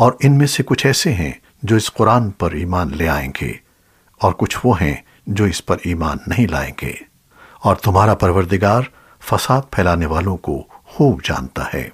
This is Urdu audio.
اور ان میں سے کچھ ایسے ہیں جو اس قرآن پر ایمان لے آئیں گے اور کچھ وہ ہیں جو اس پر ایمان نہیں لائیں گے اور تمہارا پروردگار فساد پھیلانے والوں کو خوب جانتا ہے۔